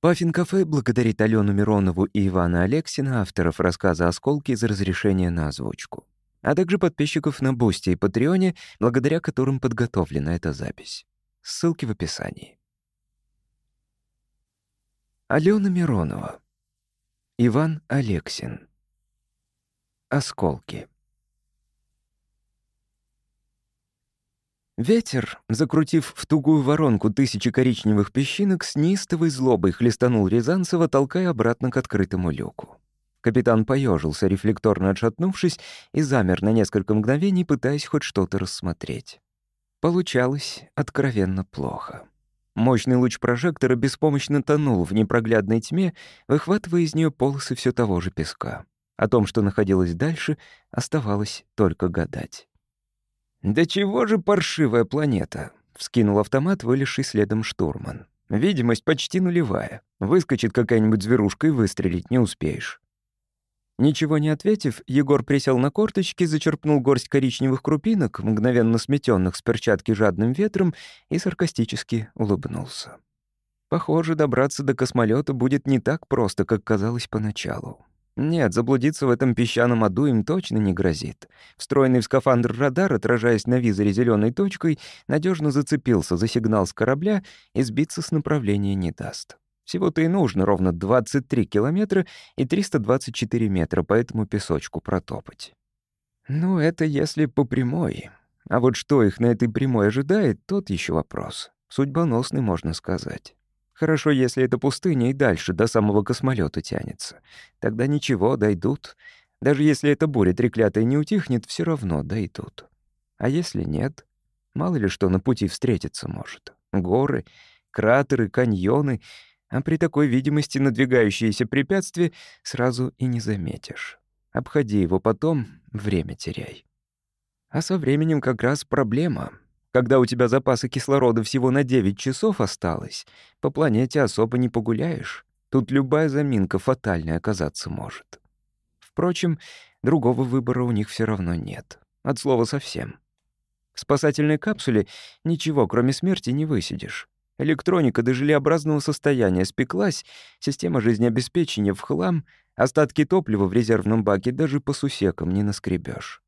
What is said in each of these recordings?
Паффин-кафе благодарит Алену Миронову и Ивана Алексина, авторов рассказа «Осколки» за разрешение на озвучку, а также подписчиков на Бусти и Патреоне, благодаря которым подготовлена эта запись. Ссылки в описании. Алена Миронова. Иван Алексин. Осколки. Ветер, закрутив в тугую воронку тысячи коричневых песчинок, с неистовой злобой хлестанул Рязанцева, толкая обратно к открытому люку. Капитан поежился, рефлекторно отшатнувшись, и замер на несколько мгновений, пытаясь хоть что-то рассмотреть. Получалось откровенно плохо. Мощный луч прожектора беспомощно тонул в непроглядной тьме, выхватывая из нее полосы все того же песка. О том, что находилось дальше, оставалось только гадать. «Да чего же паршивая планета?» — вскинул автомат, вылезший следом штурман. «Видимость почти нулевая. Выскочит какая-нибудь зверушка и выстрелить не успеешь». Ничего не ответив, Егор присел на корточки, зачерпнул горсть коричневых крупинок, мгновенно сметенных с перчатки жадным ветром, и саркастически улыбнулся. Похоже, добраться до космолета будет не так просто, как казалось поначалу. Нет, заблудиться в этом песчаном аду им точно не грозит. Встроенный в скафандр радар, отражаясь на визоре зеленой точкой, надежно зацепился за сигнал с корабля и сбиться с направления не даст. Всего-то и нужно ровно 23 километра и 324 метра по этому песочку протопать. Ну, это если по прямой. А вот что их на этой прямой ожидает, тот еще вопрос. Судьбоносный, можно сказать. Хорошо, если это пустыня и дальше, до самого космолета тянется. Тогда ничего, дойдут. Даже если эта буря треклятая не утихнет, все равно дойдут. А если нет? Мало ли что на пути встретиться может. Горы, кратеры, каньоны. А при такой видимости надвигающиеся препятствия сразу и не заметишь. Обходи его потом, время теряй. А со временем как раз проблема — когда у тебя запаса кислорода всего на 9 часов осталось, по планете особо не погуляешь. Тут любая заминка фатальной оказаться может. Впрочем, другого выбора у них все равно нет. От слова совсем. В спасательной капсуле ничего, кроме смерти, не высидишь. Электроника до желеобразного состояния спеклась, система жизнеобеспечения в хлам, остатки топлива в резервном баке даже по сусекам не наскребешь.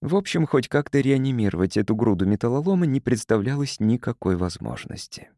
В общем, хоть как-то реанимировать эту груду металлолома не представлялось никакой возможности.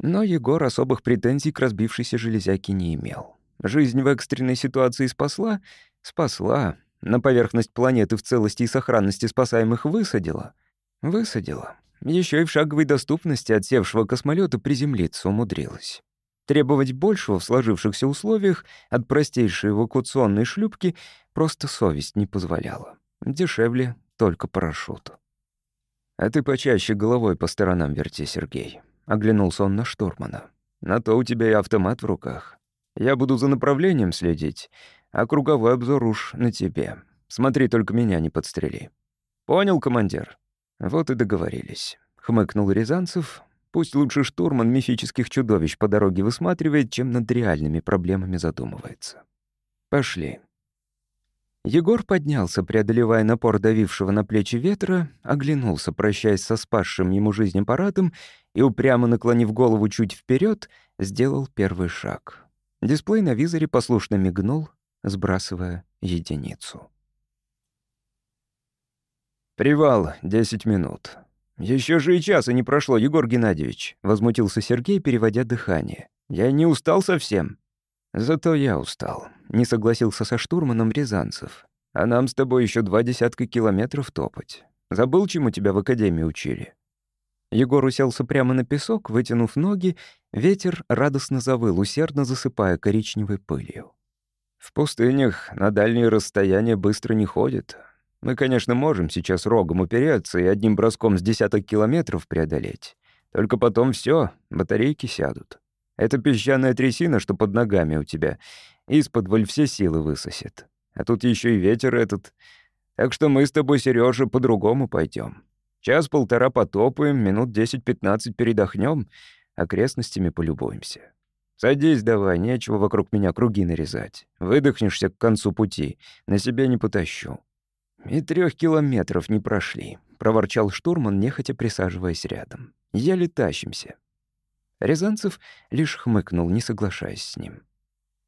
Но Егор особых претензий к разбившейся железяке не имел. Жизнь в экстренной ситуации спасла? Спасла. На поверхность планеты в целости и сохранности спасаемых высадила? Высадила. Еще и в шаговой доступности отсевшего космолета приземлиться умудрилась. Требовать большего в сложившихся условиях от простейшей эвакуационной шлюпки просто совесть не позволяла. Дешевле только парашют. «А ты почаще головой по сторонам верти, Сергей», — оглянулся он на штурмана. «На то у тебя и автомат в руках. Я буду за направлением следить, а круговой обзор уж на тебе. Смотри, только меня не подстрели». «Понял, командир?» «Вот и договорились», — хмыкнул Рязанцев. «Пусть лучше штурман мифических чудовищ по дороге высматривает, чем над реальными проблемами задумывается. Пошли». Егор поднялся, преодолевая напор давившего на плечи ветра, оглянулся, прощаясь со спасшим ему жизнь аппаратом, и, упрямо наклонив голову чуть вперед, сделал первый шаг. Дисплей на визоре послушно мигнул, сбрасывая единицу. «Привал, десять минут». Еще же и часа не прошло, Егор Геннадьевич», — возмутился Сергей, переводя дыхание. «Я не устал совсем». «Зато я устал», — не согласился со штурманом Рязанцев. «А нам с тобой еще два десятка километров топать. Забыл, чему тебя в академии учили?» Егор уселся прямо на песок, вытянув ноги, ветер радостно завыл, усердно засыпая коричневой пылью. «В пустынях на дальние расстояния быстро не ходят. Мы, конечно, можем сейчас рогом упереться и одним броском с десяток километров преодолеть. Только потом все, батарейки сядут. Это песчаная трясина, что под ногами у тебя. Из-под все силы высосет. А тут еще и ветер этот. Так что мы с тобой, Сережа, по-другому пойдем. Час-полтора потопаем, минут десять-пятнадцать передохнем, окрестностями полюбуемся. Садись давай, нечего вокруг меня круги нарезать. Выдохнешься к концу пути, на себя не потащу. И трех километров не прошли, проворчал штурман, нехотя присаживаясь рядом. Еле тащимся. Рязанцев лишь хмыкнул, не соглашаясь с ним.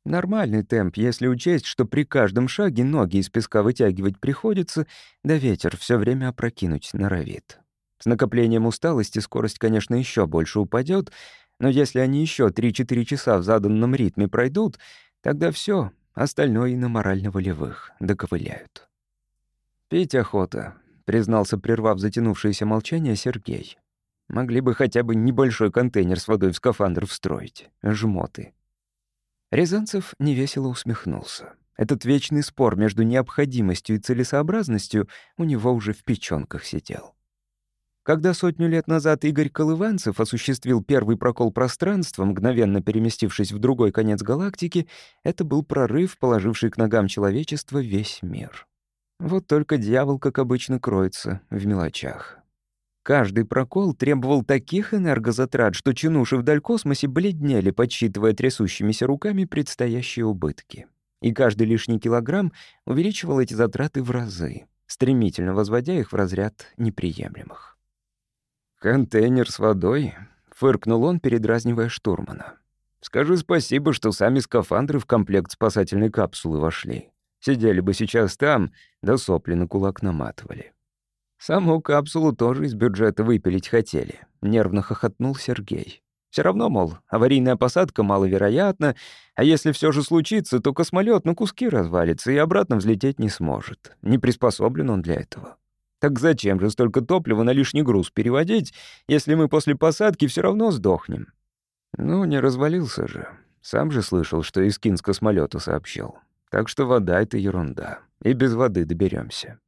Нормальный темп, если учесть, что при каждом шаге ноги из песка вытягивать приходится, да ветер все время опрокинуть норовит. С накоплением усталости скорость, конечно, еще больше упадет, но если они еще 3-4 часа в заданном ритме пройдут, тогда все, остальное и на морально-волевых доковыляют. «Пить охота», — признался, прервав затянувшееся молчание, Сергей. «Могли бы хотя бы небольшой контейнер с водой в скафандр встроить. Жмоты». Рязанцев невесело усмехнулся. Этот вечный спор между необходимостью и целесообразностью у него уже в печёнках сидел. Когда сотню лет назад Игорь Колыванцев осуществил первый прокол пространства, мгновенно переместившись в другой конец галактики, это был прорыв, положивший к ногам человечества весь мир. Вот только дьявол, как обычно, кроется в мелочах. Каждый прокол требовал таких энергозатрат, что чинуши вдаль космосе бледнели, подсчитывая трясущимися руками предстоящие убытки. И каждый лишний килограмм увеличивал эти затраты в разы, стремительно возводя их в разряд неприемлемых. «Контейнер с водой?» — фыркнул он, передразнивая штурмана. «Скажи спасибо, что сами скафандры в комплект спасательной капсулы вошли. Сидели бы сейчас там, да сопли на кулак наматывали». «Саму капсулу тоже из бюджета выпилить хотели», — нервно хохотнул Сергей. Все равно, мол, аварийная посадка маловероятна, а если все же случится, то космолет на куски развалится и обратно взлететь не сможет. Не приспособлен он для этого. Так зачем же столько топлива на лишний груз переводить, если мы после посадки все равно сдохнем? Ну, не развалился же. Сам же слышал, что Искин с космолета сообщил. Так что вода — это ерунда. И без воды доберемся.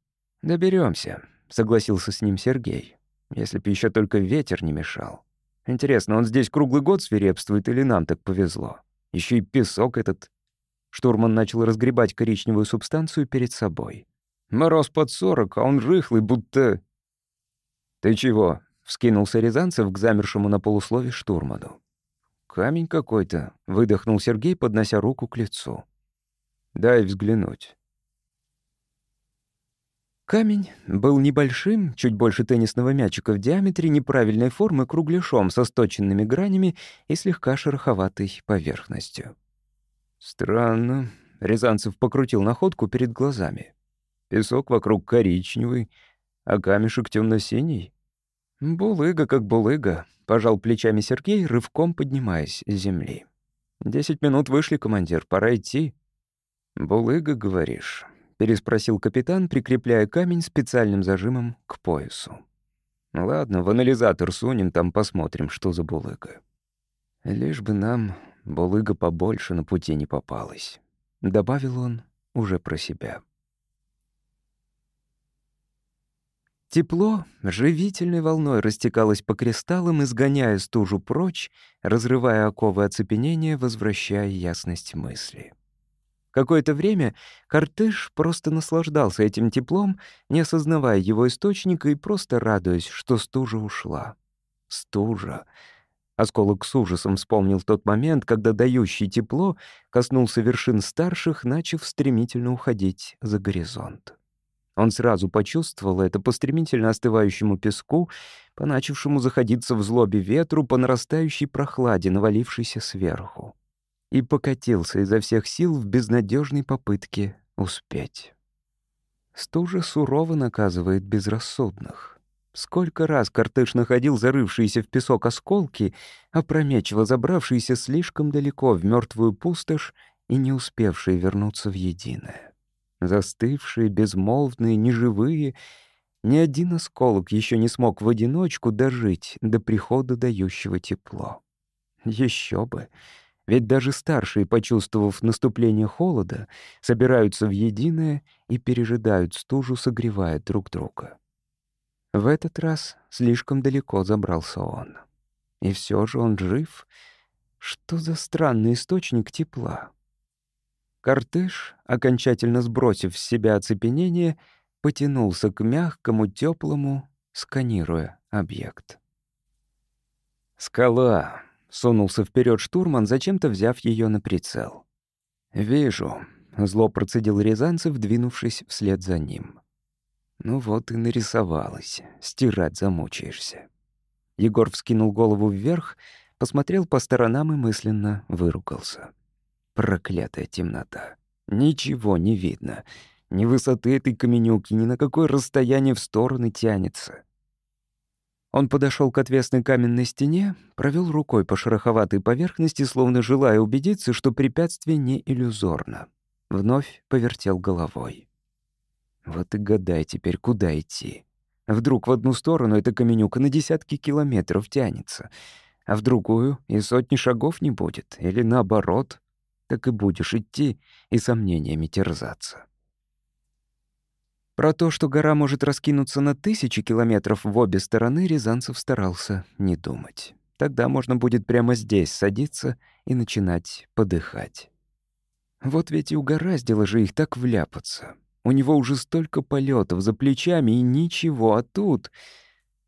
Доберемся, согласился с ним Сергей. Если бы еще только ветер не мешал. Интересно, он здесь круглый год свирепствует или нам так повезло? Еще и песок этот. Штурман начал разгребать коричневую субстанцию перед собой. Мороз под сорок, а он рыхлый, будто... «Ты чего?» — вскинулся Рязанцев к замершему на полуслове штурману. «Камень какой-то», — выдохнул Сергей, поднося руку к лицу. «Дай взглянуть». Камень был небольшим, чуть больше теннисного мячика в диаметре, неправильной формы кругляшом со сточенными гранями и слегка шероховатой поверхностью. «Странно», — Рязанцев покрутил находку перед глазами. Песок вокруг коричневый, а камешек темно-синий. Булыга как булыга, пожал плечами Сергей, рывком поднимаясь с земли. «Десять минут вышли, командир, пора идти». «Булыга, говоришь?» — переспросил капитан, прикрепляя камень специальным зажимом к поясу. «Ладно, в анализатор сунем, там посмотрим, что за булыга». «Лишь бы нам булыга побольше на пути не попалась», — добавил он уже про себя. Тепло живительной волной растекалось по кристаллам, изгоняя стужу прочь, разрывая оковы оцепенения, возвращая ясность мысли. Какое-то время кортеж просто наслаждался этим теплом, не осознавая его источника и просто радуясь, что стужа ушла. Стужа. Осколок с ужасом вспомнил тот момент, когда дающий тепло коснулся вершин старших, начав стремительно уходить за горизонт. Он сразу почувствовал это по стремительно остывающему песку, по начавшему заходиться в злобе ветру, по нарастающей прохладе, навалившейся сверху. И покатился изо всех сил в безнадежной попытке успеть. Стужа сурово наказывает безрассудных. Сколько раз кортеж находил зарывшиеся в песок осколки, опрометчиво забравшиеся слишком далеко в мертвую пустошь и не успевшие вернуться в единое застывшие, безмолвные, неживые. Ни один осколок еще не смог в одиночку дожить до прихода дающего тепло. Еще бы. Ведь даже старшие, почувствовав наступление холода, собираются в единое и пережидают стужу, согревая друг друга. В этот раз слишком далеко забрался он. И все же он жив. Что за странный источник тепла? Кортеж, окончательно сбросив с себя оцепенение, потянулся к мягкому, теплому, сканируя объект. «Скала!» — сунулся вперед штурман, зачем-то взяв ее на прицел. «Вижу», — зло процедил Рязанцев, двинувшись вслед за ним. «Ну вот и нарисовалась. Стирать замучаешься». Егор вскинул голову вверх, посмотрел по сторонам и мысленно выругался. Проклятая темнота. Ничего не видно. Ни высоты этой каменюки, ни на какое расстояние в стороны тянется. Он подошел к отвесной каменной стене, провел рукой по шероховатой поверхности, словно желая убедиться, что препятствие не иллюзорно. Вновь повертел головой. Вот и гадай теперь, куда идти. Вдруг в одну сторону эта каменюка на десятки километров тянется, а в другую и сотни шагов не будет, или наоборот, так и будешь идти и сомнениями терзаться. Про то, что гора может раскинуться на тысячи километров в обе стороны, Рязанцев старался не думать. Тогда можно будет прямо здесь садиться и начинать подыхать. Вот ведь и угораздило же их так вляпаться. У него уже столько полетов за плечами и ничего, а тут...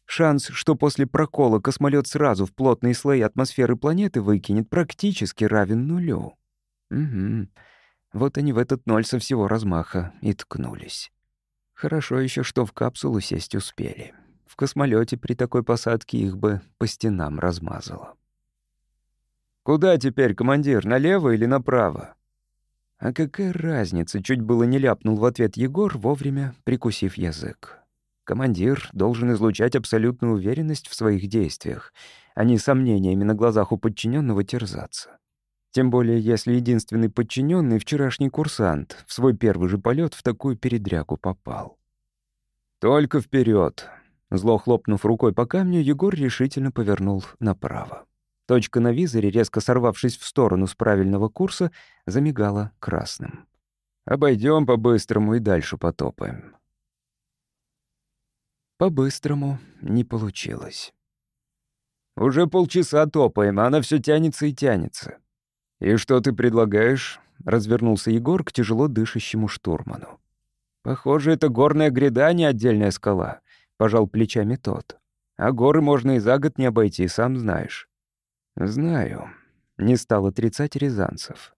Шанс, что после прокола космолет сразу в плотные слои атмосферы планеты выкинет, практически равен нулю. Угу. Вот они в этот ноль со всего размаха и ткнулись. Хорошо еще, что в капсулу сесть успели. В космолете при такой посадке их бы по стенам размазало. «Куда теперь, командир, налево или направо?» «А какая разница?» — чуть было не ляпнул в ответ Егор, вовремя прикусив язык. Командир должен излучать абсолютную уверенность в своих действиях, а не сомнениями на глазах у подчиненного терзаться. Тем более, если единственный подчиненный вчерашний курсант в свой первый же полет в такую передрягу попал. «Только вперед! Зло хлопнув рукой по камню, Егор решительно повернул направо. Точка на визоре, резко сорвавшись в сторону с правильного курса, замигала красным. Обойдем по-быстрому и дальше потопаем. По-быстрому не получилось. «Уже полчаса топаем, а она все тянется и тянется. «И что ты предлагаешь?» — развернулся Егор к тяжело дышащему штурману. «Похоже, это горная гряда, а не отдельная скала», — пожал плечами тот. «А горы можно и за год не обойти, сам знаешь». «Знаю», — не стал отрицать Рязанцев.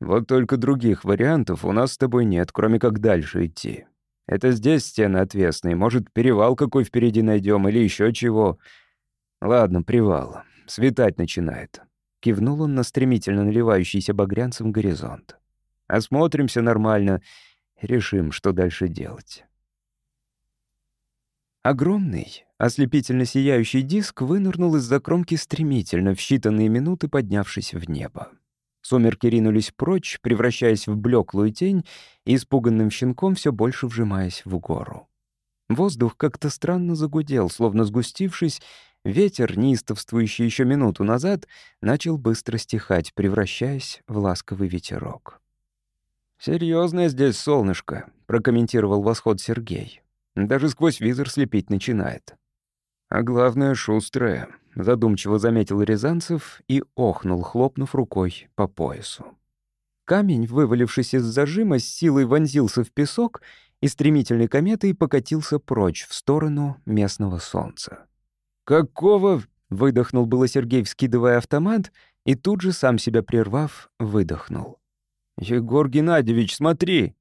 «Вот только других вариантов у нас с тобой нет, кроме как дальше идти. Это здесь стены отвесные, может, перевал какой впереди найдем или еще чего. Ладно, привал. Светать начинает. Кивнул он на стремительно наливающийся багрянцем горизонт. «Осмотримся нормально, решим, что дальше делать». Огромный, ослепительно сияющий диск вынырнул из-за кромки стремительно, в считанные минуты поднявшись в небо. Сумерки ринулись прочь, превращаясь в блеклую тень и испуганным щенком все больше вжимаясь в гору. Воздух как-то странно загудел, словно сгустившись, Ветер, неистовствующий еще минуту назад, начал быстро стихать, превращаясь в ласковый ветерок. «Серьёзное здесь солнышко», — прокомментировал восход Сергей. «Даже сквозь визор слепить начинает». «А главное, шустрое», — задумчиво заметил Рязанцев и охнул, хлопнув рукой по поясу. Камень, вывалившись из зажима, с силой вонзился в песок и стремительной кометой покатился прочь в сторону местного солнца. «Какого?» — выдохнул было Сергей, вскидывая автомат, и тут же, сам себя прервав, выдохнул. «Егор Геннадьевич, смотри!»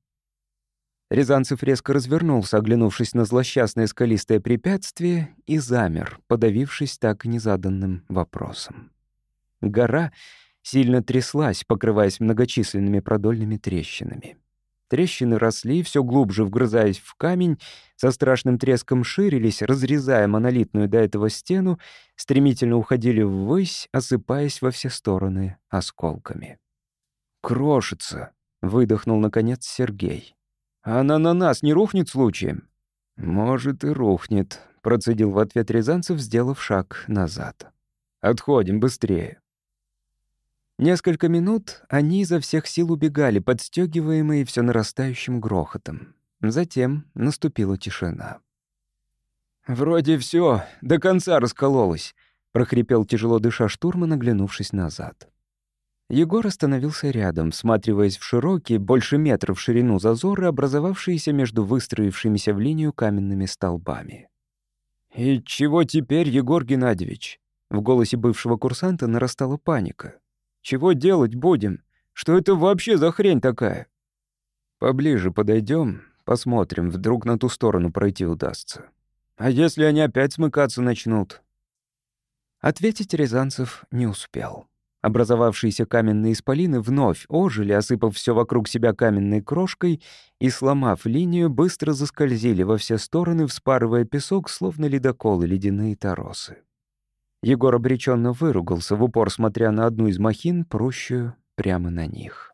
Рязанцев резко развернулся, оглянувшись на злосчастное скалистое препятствие, и замер, подавившись так незаданным вопросом. Гора сильно тряслась, покрываясь многочисленными продольными трещинами. Трещины росли, все глубже вгрызаясь в камень, со страшным треском ширились, разрезая монолитную до этого стену, стремительно уходили ввысь, осыпаясь во все стороны осколками. «Крошится», — выдохнул, наконец, Сергей. «А она на нас не рухнет случаем?» «Может, и рухнет», — процедил в ответ Рязанцев, сделав шаг назад. «Отходим быстрее». Несколько минут они изо всех сил убегали, подстегиваемые все нарастающим грохотом. Затем наступила тишина. «Вроде все, до конца раскололось», — прохрипел тяжело дыша штурман, оглянувшись назад. Егор остановился рядом, всматриваясь в широкие, больше метра в ширину зазоры, образовавшиеся между выстроившимися в линию каменными столбами. «И чего теперь, Егор Геннадьевич?» В голосе бывшего курсанта нарастала паника. Чего делать будем? Что это вообще за хрень такая? Поближе подойдем, посмотрим, вдруг на ту сторону пройти удастся. А если они опять смыкаться начнут? Ответить Рязанцев не успел. Образовавшиеся каменные исполины вновь ожили, осыпав все вокруг себя каменной крошкой и, сломав линию, быстро заскользили во все стороны, вспарывая песок, словно ледоколы ледяные торосы. Егор обреченно выругался, в упор смотря на одну из махин, прущую прямо на них.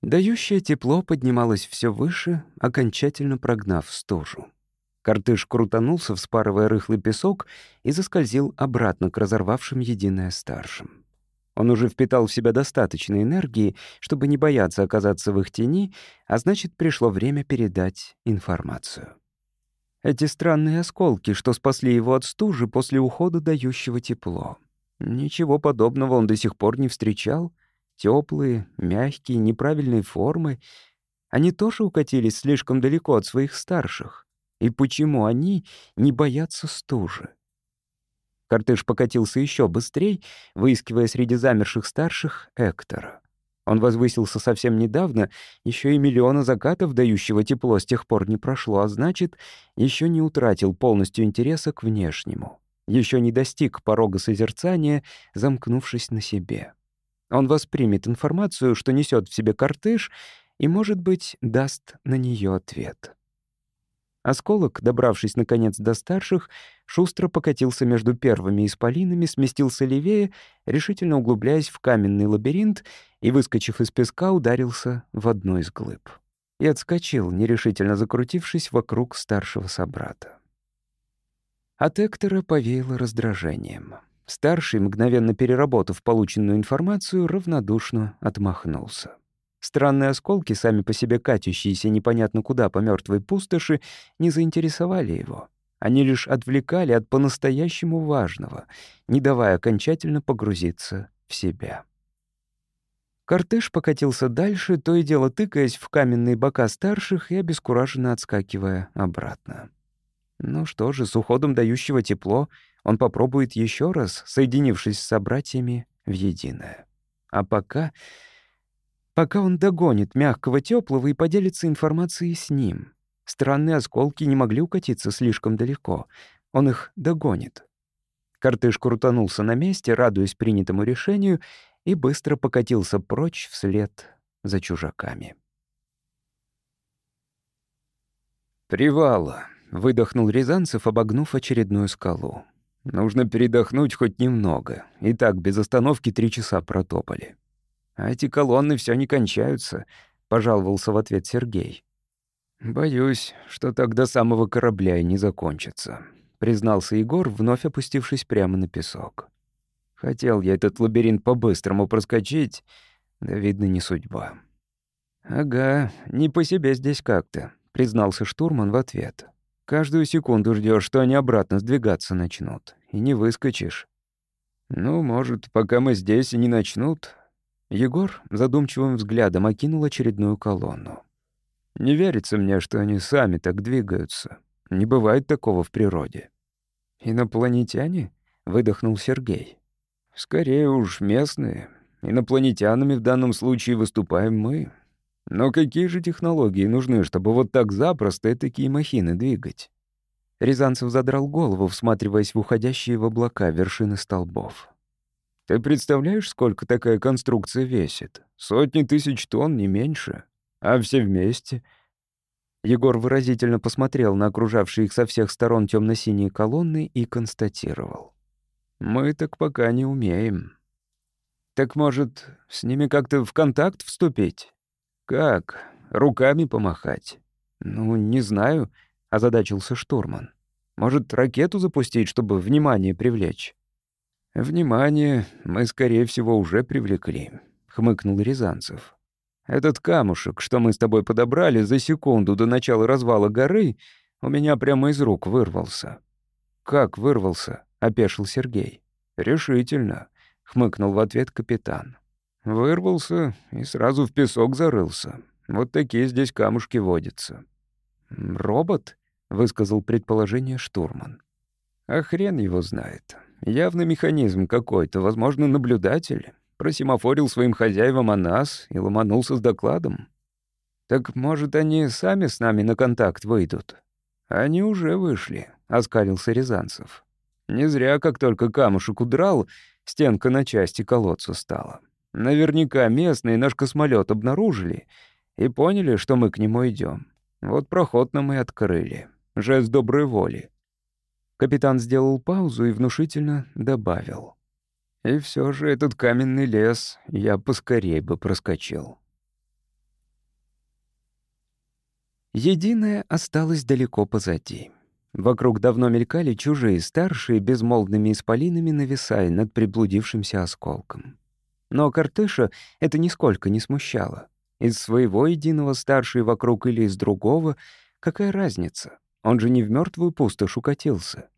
Дающее тепло поднималось все выше, окончательно прогнав стужу. Картыш крутанулся, вспарывая рыхлый песок, и заскользил обратно к разорвавшим единое старшим. Он уже впитал в себя достаточно энергии, чтобы не бояться оказаться в их тени, а значит, пришло время передать информацию. Эти странные осколки, что спасли его от стужи после ухода дающего тепло. Ничего подобного он до сих пор не встречал. Теплые, мягкие, неправильной формы. Они тоже укатились слишком далеко от своих старших. И почему они не боятся стужи? Кортеж покатился еще быстрее, выискивая среди замерших старших Эктора. Он возвысился совсем недавно, еще и миллиона закатов, дающего тепло, с тех пор не прошло, а значит, еще не утратил полностью интереса к внешнему. Еще не достиг порога созерцания, замкнувшись на себе. Он воспримет информацию, что несет в себе кортеж, и, может быть, даст на нее ответ. Осколок, добравшись наконец до старших, шустро покатился между первыми исполинами, сместился левее, решительно углубляясь в каменный лабиринт и, выскочив из песка, ударился в одну из глыб. И отскочил, нерешительно закрутившись вокруг старшего собрата. От Эктора повеяло раздражением. Старший, мгновенно переработав полученную информацию, равнодушно отмахнулся. Странные осколки, сами по себе катящиеся непонятно куда по мертвой пустоши, не заинтересовали его. Они лишь отвлекали от по-настоящему важного, не давая окончательно погрузиться в себя. Кортеж покатился дальше, то и дело тыкаясь в каменные бока старших и обескураженно отскакивая обратно. Ну что же, с уходом дающего тепло он попробует еще раз, соединившись с собратьями в единое. А пока пока он догонит мягкого теплого и поделится информацией с ним. Странные осколки не могли укатиться слишком далеко. Он их догонит. Кортыш крутанулся на месте, радуясь принятому решению, и быстро покатился прочь вслед за чужаками. «Привала», — выдохнул Рязанцев, обогнув очередную скалу. «Нужно передохнуть хоть немного. И так без остановки три часа протопали». А эти колонны все не кончаются», — пожаловался в ответ Сергей. «Боюсь, что так до самого корабля и не закончится», — признался Егор, вновь опустившись прямо на песок. «Хотел я этот лабиринт по-быстрому проскочить, да, видно, не судьба». «Ага, не по себе здесь как-то», — признался штурман в ответ. «Каждую секунду ждешь, что они обратно сдвигаться начнут, и не выскочишь». «Ну, может, пока мы здесь и не начнут, Егор задумчивым взглядом окинул очередную колонну. «Не верится мне, что они сами так двигаются. Не бывает такого в природе». «Инопланетяне?» — выдохнул Сергей. «Скорее уж местные. Инопланетянами в данном случае выступаем мы. Но какие же технологии нужны, чтобы вот так запросто такие махины двигать?» Рязанцев задрал голову, всматриваясь в уходящие в облака вершины столбов. Ты представляешь, сколько такая конструкция весит? Сотни тысяч тонн, не меньше. А все вместе. Егор выразительно посмотрел на окружавшие их со всех сторон темно-синие колонны и констатировал. «Мы так пока не умеем». «Так, может, с ними как-то в контакт вступить?» «Как? Руками помахать?» «Ну, не знаю», — озадачился штурман. «Может, ракету запустить, чтобы внимание привлечь?» «Внимание мы, скорее всего, уже привлекли», — хмыкнул Рязанцев. «Этот камушек, что мы с тобой подобрали за секунду до начала развала горы, у меня прямо из рук вырвался». «Как вырвался?» — опешил Сергей. «Решительно», — хмыкнул в ответ капитан. «Вырвался и сразу в песок зарылся. Вот такие здесь камушки водятся». «Робот?» — высказал предположение штурман. «А хрен его знает. Явный механизм какой-то, возможно, наблюдатель. Просимофорил своим хозяевам о нас и ломанулся с докладом. Так, может, они сами с нами на контакт выйдут? «Они уже вышли», — оскалился Рязанцев. «Не зря, как только камушек удрал, стенка на части колодца стала. Наверняка местные наш космолет обнаружили и поняли, что мы к нему идем. Вот проход нам и открыли. Жест доброй воли». Капитан сделал паузу и внушительно добавил. «И все же этот каменный лес я поскорей бы проскочил». Единое осталось далеко позади. Вокруг давно мелькали чужие, старшие, безмолвными исполинами нависая над приблудившимся осколком. Но Картыша это нисколько не смущало. Из своего единого старший вокруг или из другого — какая разница? Он же не в мертвую пустошь укатился.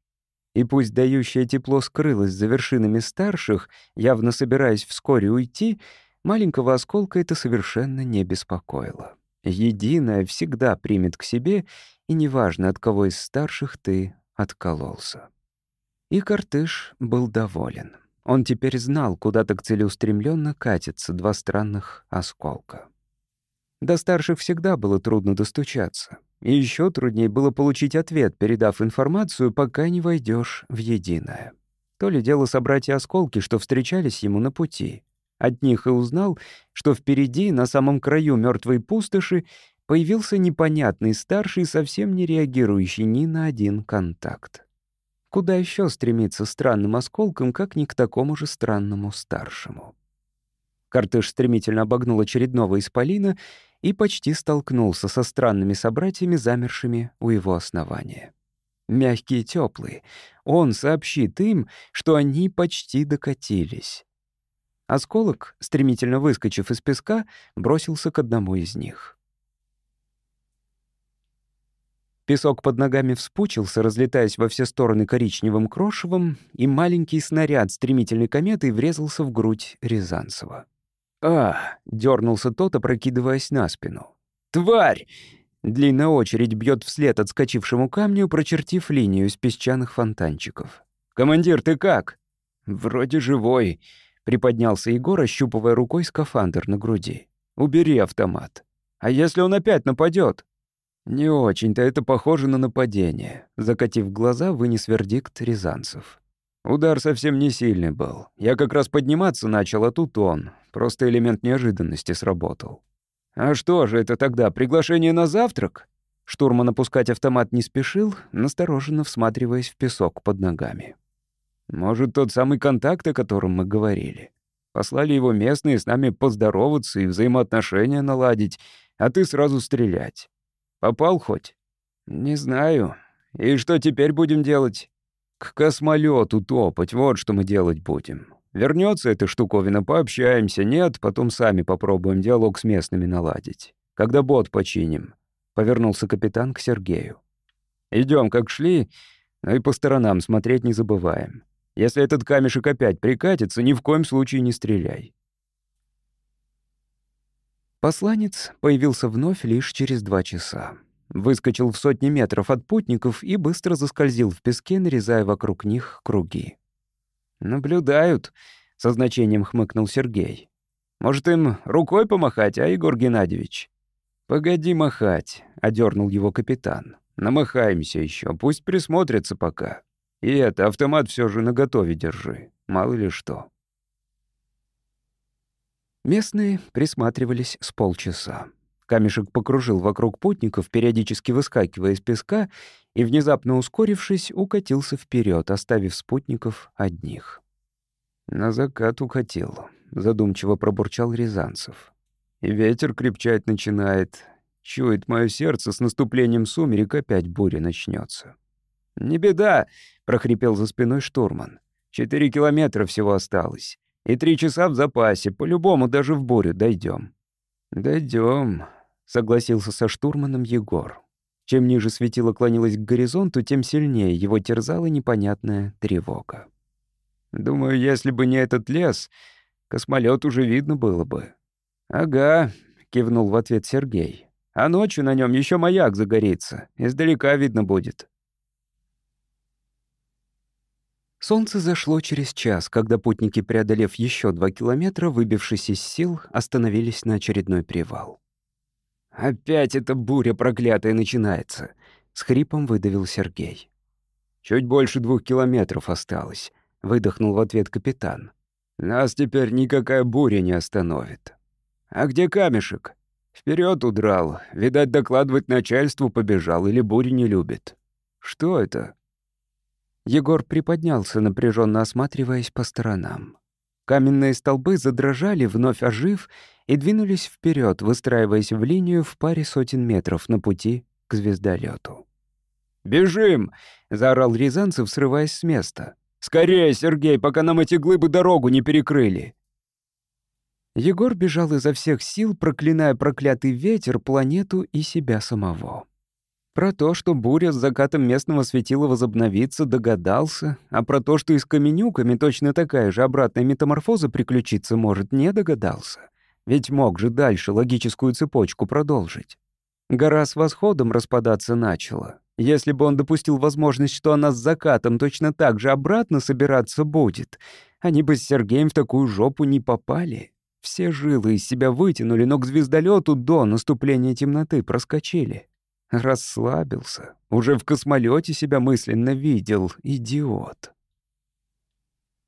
И пусть дающее тепло скрылось за вершинами старших, явно собираясь вскоре уйти, маленького осколка это совершенно не беспокоило. Единое всегда примет к себе, и неважно, от кого из старших ты откололся. И Картыш был доволен. Он теперь знал, куда так целеустремленно катятся два странных осколка. До старших всегда было трудно достучаться. И еще труднее было получить ответ, передав информацию, пока не войдешь в единое. То ли дело собратья осколки, что встречались ему на пути. От них и узнал, что впереди, на самом краю мертвой пустоши, появился непонятный старший, совсем не реагирующий ни на один контакт. Куда еще стремиться странным осколком, как ни к такому же странному старшему? Картыш стремительно обогнул очередного исполина и почти столкнулся со странными собратьями, замершими у его основания. Мягкие и теплые. Он сообщит им, что они почти докатились. Осколок, стремительно выскочив из песка, бросился к одному из них. Песок под ногами вспучился, разлетаясь во все стороны коричневым крошевом, и маленький снаряд стремительной кометой врезался в грудь Рязанцева. «А!» — дернулся тот, опрокидываясь на спину. «Тварь!» Длинная очередь бьет вслед отскочившему камню, прочертив линию из песчаных фонтанчиков. «Командир, ты как?» «Вроде живой», Приподнялся Егор, ощупывая рукой скафандр на груди. «Убери автомат. А если он опять нападет? «Не очень-то это похоже на нападение», — закатив глаза, вынес вердикт Рязанцев. Удар совсем не сильный был. Я как раз подниматься начал, а тут он. Просто элемент неожиданности сработал. «А что же это тогда, приглашение на завтрак?» Штурман опускать автомат не спешил, настороженно всматриваясь в песок под ногами. Может, тот самый контакт, о котором мы говорили. Послали его местные с нами поздороваться и взаимоотношения наладить, а ты сразу стрелять. Попал хоть? Не знаю. И что теперь будем делать? К космолету топать, вот что мы делать будем. Вернется эта штуковина, пообщаемся. Нет, потом сами попробуем диалог с местными наладить. Когда бот починим. Повернулся капитан к Сергею. Идем, как шли, но и по сторонам смотреть не забываем. Если этот камешек опять прикатится, ни в коем случае не стреляй». Посланец появился вновь лишь через два часа. Выскочил в сотни метров от путников и быстро заскользил в песке, нарезая вокруг них круги. «Наблюдают», — со значением хмыкнул Сергей. «Может, им рукой помахать, а, Егор Геннадьевич?» «Погоди махать», — одернул его капитан. «Намахаемся еще, пусть присмотрятся пока». И это, автомат все же наготове держи, мало ли что. Местные присматривались с полчаса. Камешек покружил вокруг путников, периодически выскакивая из песка, и, внезапно ускорившись, укатился вперед, оставив спутников одних. «На закат укатил», — задумчиво пробурчал Рязанцев. «И ветер крепчать начинает. Чует мое сердце, с наступлением сумерек опять буря начнется. «Не беда», — прохрипел за спиной штурман. «Четыре километра всего осталось. И три часа в запасе. По-любому даже в бурю дойдем». Дойдем, согласился со штурманом Егор. Чем ниже светило клонилось к горизонту, тем сильнее его терзала непонятная тревога. «Думаю, если бы не этот лес, космолет уже видно было бы». «Ага», — кивнул в ответ Сергей. «А ночью на нем еще маяк загорится. Издалека видно будет». Солнце зашло через час, когда путники, преодолев еще два километра, выбившись из сил, остановились на очередной привал. «Опять эта буря проклятая начинается», —— с хрипом выдавил Сергей. «Чуть больше двух километров осталось», — выдохнул в ответ капитан. «Нас теперь никакая буря не остановит». «А где камешек?» Вперед удрал. Видать, докладывать начальству побежал или буря не любит. Что это?» Егор приподнялся, напряженно осматриваясь по сторонам. Каменные столбы задрожали, вновь ожив, и двинулись вперед, выстраиваясь в линию в паре сотен метров на пути к звездолету. «Бежим!» — заорал Рязанцев, срываясь с места. «Скорее, Сергей, пока нам эти глыбы дорогу не перекрыли!» Егор бежал изо всех сил, проклиная проклятый ветер, планету и себя самого. Про то, что буря с закатом местного светила возобновится, догадался, а про то, что и с каменюками точно такая же обратная метаморфоза приключиться может, не догадался. Ведь мог же дальше логическую цепочку продолжить. Гора с восходом распадаться начала. Если бы он допустил возможность, что она с закатом точно так же обратно собираться будет, они бы с Сергеем в такую жопу не попали. Все жилы из себя вытянули, но к звездолету до наступления темноты проскочили. Расслабился. Уже в космолете себя мысленно видел. Идиот.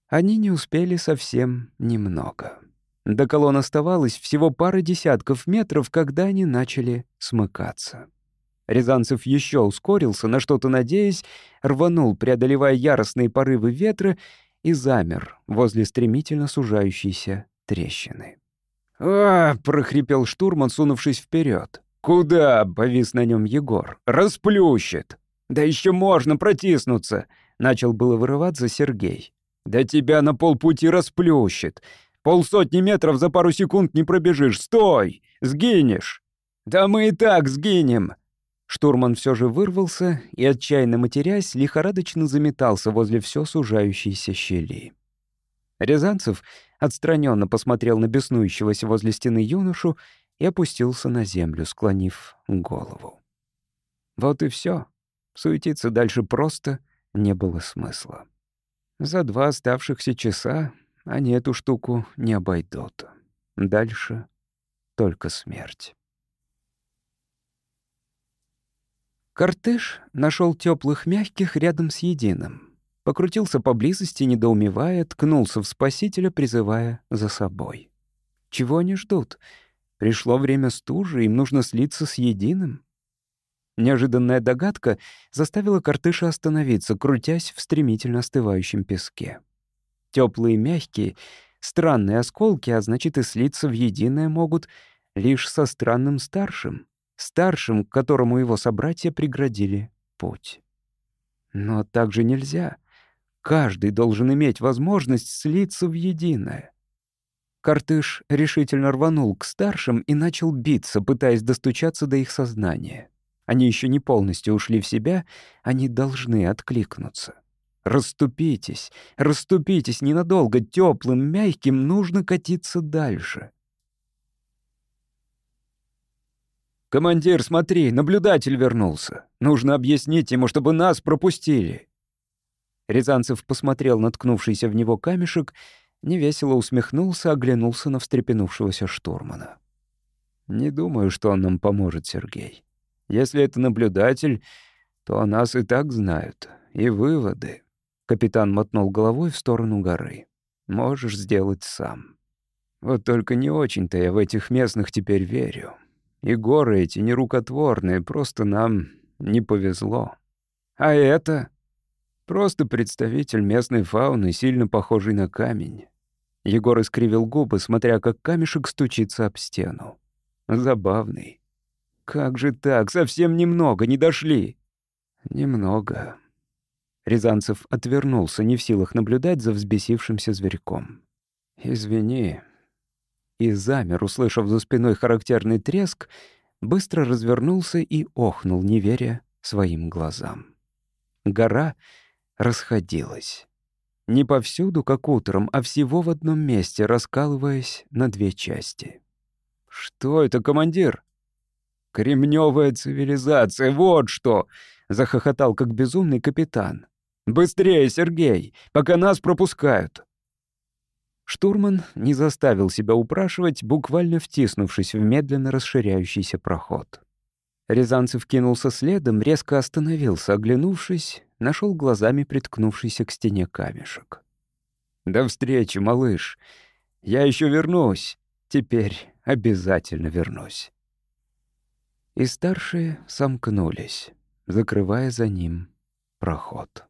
Они не успели совсем немного. До колонн оставалось всего пара десятков метров, когда они начали смыкаться. Рязанцев еще ускорился, на что-то надеясь, рванул, преодолевая яростные порывы ветра, и замер возле стремительно сужающейся трещины. «А!» — прохрипел штурман, сунувшись вперед. «Куда?» — повис на нем Егор. «Расплющит!» «Да еще можно протиснуться!» — начал было вырываться Сергей. «Да тебя на полпути расплющит! Полсотни метров за пару секунд не пробежишь! Стой! Сгинешь!» «Да мы и так сгинем!» Штурман все же вырвался и, отчаянно матерясь, лихорадочно заметался возле все сужающейся щели. Рязанцев отстраненно посмотрел на беснующегося возле стены юношу и опустился на землю, склонив голову. Вот и все. Суетиться дальше просто не было смысла. За два оставшихся часа они эту штуку не обойдут. Дальше только смерть. Кортеж нашел теплых мягких рядом с единым. Покрутился поблизости, недоумевая, ткнулся в спасителя, призывая за собой. Чего они ждут? Пришло время стужи, им нужно слиться с единым. Неожиданная догадка заставила Картыша остановиться, крутясь в стремительно остывающем песке. Теплые, мягкие, странные осколки, а значит и слиться в единое могут лишь со странным старшим, старшим, к которому его собратья преградили путь. Но так же нельзя. Каждый должен иметь возможность слиться в единое. Картыш решительно рванул к старшим и начал биться, пытаясь достучаться до их сознания. Они еще не полностью ушли в себя, они должны откликнуться. Раступитесь, раступитесь ненадолго, теплым, мягким, нужно катиться дальше. «Командир, смотри, наблюдатель вернулся. Нужно объяснить ему, чтобы нас пропустили». Рязанцев посмотрел на ткнувшийся в него камешек невесело усмехнулся, оглянулся на встрепенувшегося штурмана. «Не думаю, что он нам поможет, Сергей. Если это наблюдатель, то о нас и так знают. И выводы». Капитан мотнул головой в сторону горы. «Можешь сделать сам. Вот только не очень-то я в этих местных теперь верю. И горы эти нерукотворные, просто нам не повезло. А это...» Просто представитель местной фауны, сильно похожий на камень. Егор искривил губы, смотря как камешек стучится об стену. Забавный. Как же так? Совсем немного, не дошли. Немного. Рязанцев отвернулся, не в силах наблюдать за взбесившимся зверьком. «Извини». И замер, услышав за спиной характерный треск, быстро развернулся и охнул, не веря своим глазам. Гора расходилась. Не повсюду, как утром, а всего в одном месте, раскалываясь на две части. «Что это, командир?» «Кремнёвая цивилизация, вот что!» — захохотал как безумный капитан. «Быстрее, Сергей, пока нас пропускают!» Штурман не заставил себя упрашивать, буквально втиснувшись в медленно расширяющийся проход. Рязанцев кинулся следом, резко остановился, оглянувшись, нашел глазами приткнувшийся к стене камешек. «До встречи, малыш. Я еще вернусь. Теперь обязательно вернусь». И старшие сомкнулись, закрывая за ним проход.